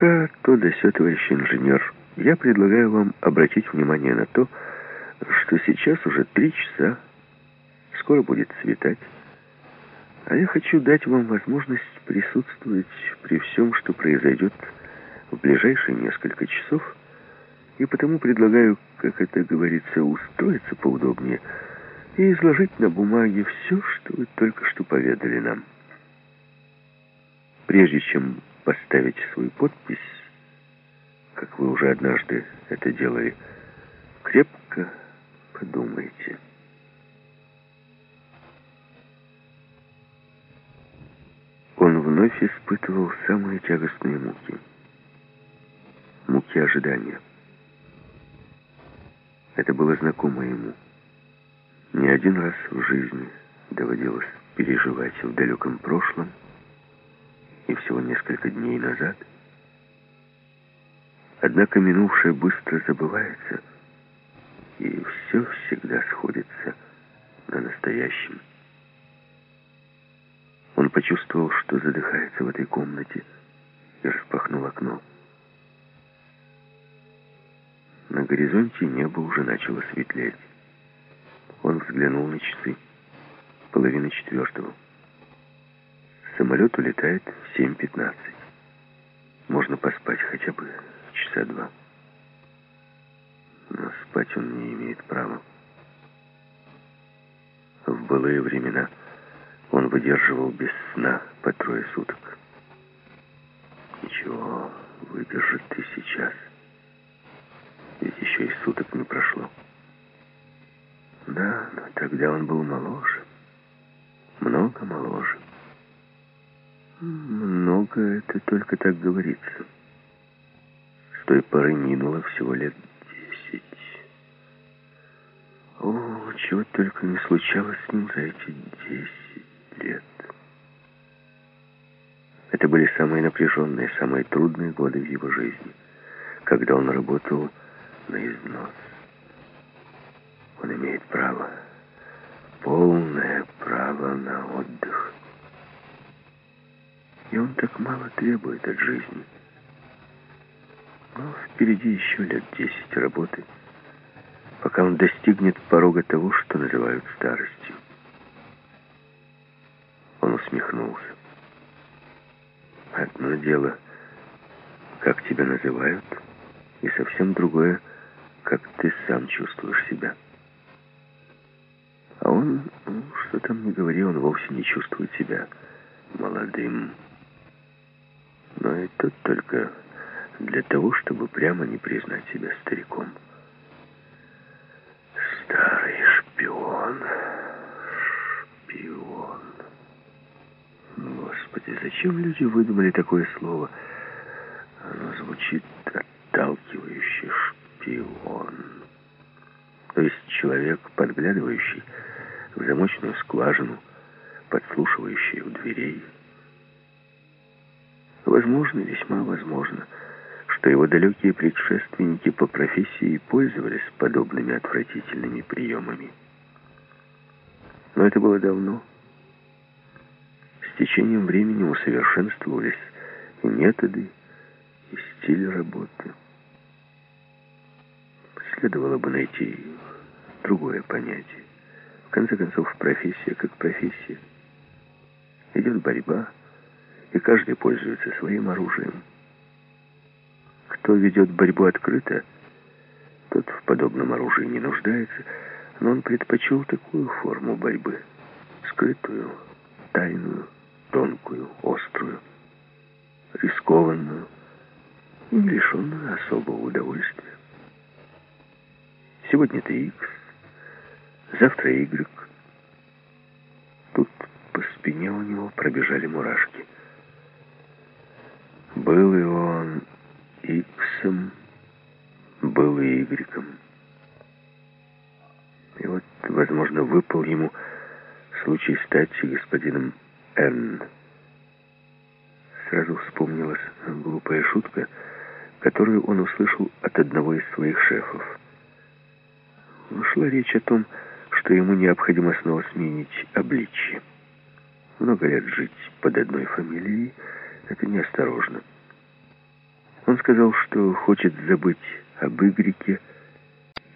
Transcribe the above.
А то да сё, товарищ инженер, я предлагаю вам обратить внимание на то, что сейчас уже три часа, скоро будет светать, а я хочу дать вам возможность присутствовать при всем, что произойдет в ближайшие несколько часов, и потому предлагаю, как это говорится, устроиться поудобнее и изложить на бумаге все, что вы только что поведали нам. Прежде чем поставить свою подпись, как вы уже однажды это делали, крепко подумайте. Он вновь испытывал самые тягостные муки. Муки ожидания. Это было знакомо ему. Не один раз в жизни доводилось переживать в далеком прошлом несколько дней назад. Однако минувшее быстро забывается, и все всегда сходится на настоящем. Он почувствовал, что задыхается в этой комнате, и распахнул окно. На горизонте небо уже начало светлеть. Он взглянул на часы. Половина четвертого. Самолет улетает в 7.15. Можно поспать хотя бы часа два. Но спать он не имеет права. В былые времена он выдерживал без сна по трое суток. Ничего, выдержит и сейчас. Ведь еще и суток не прошло. Да, но тогда он был моложе. Много моложе. Много это только так говорится. С той поры минуло всего лет десять. О, чего только не случалось с ним за эти десять лет. Это были самые напряженные, самые трудные годы в его жизни, когда он работал на износ. Он имеет право, полное право на отдых. Так мало требует от жизни. Но впереди еще лет десять работы, пока он достигнет порога того, что называют старостью. Он усмехнулся. Одно дело, как тебя называют, и совсем другое, как ты сам чувствуешь себя. А он, ну, что там не говори, он вовсе не чувствует себя молодым. Но это только для того, чтобы прямо не признать себя стариком. Старый шпион. Шпион. Господи, зачем люди выдумали такое слово? Оно звучит отталкивающе. Шпион. То есть человек, подглядывающий в замочную скважину, подслушивающий у дверей, Возможно, весьма возможно, что его далекие предшественники по профессии пользовались подобными отвратительными приемами. Но это было давно. С течением времени усовершенствовались и методы, и стиль работы. Следовало бы найти другое понятие. В конце концов, профессия как профессия. Идет борьба, и каждый пользуется своим оружием. Кто ведет борьбу открыто, тот в подобном оружии не нуждается, но он предпочел такую форму борьбы, скрытую, тайную, тонкую, острую, рискованную и не лишенную особого удовольствия. Сегодня ты X, завтра Y. Тут по спине у него пробежали мурашки. Был и он Иксом, был и Игреком. И вот, возможно, выпал ему случай стать господином Н. Сразу вспомнилась глупая шутка, которую он услышал от одного из своих шефов. Шла речь о том, что ему необходимо снова сменить обличье. Много лет жить под одной фамилией — это неосторожно. Он сказал, что хочет забыть об Игрике,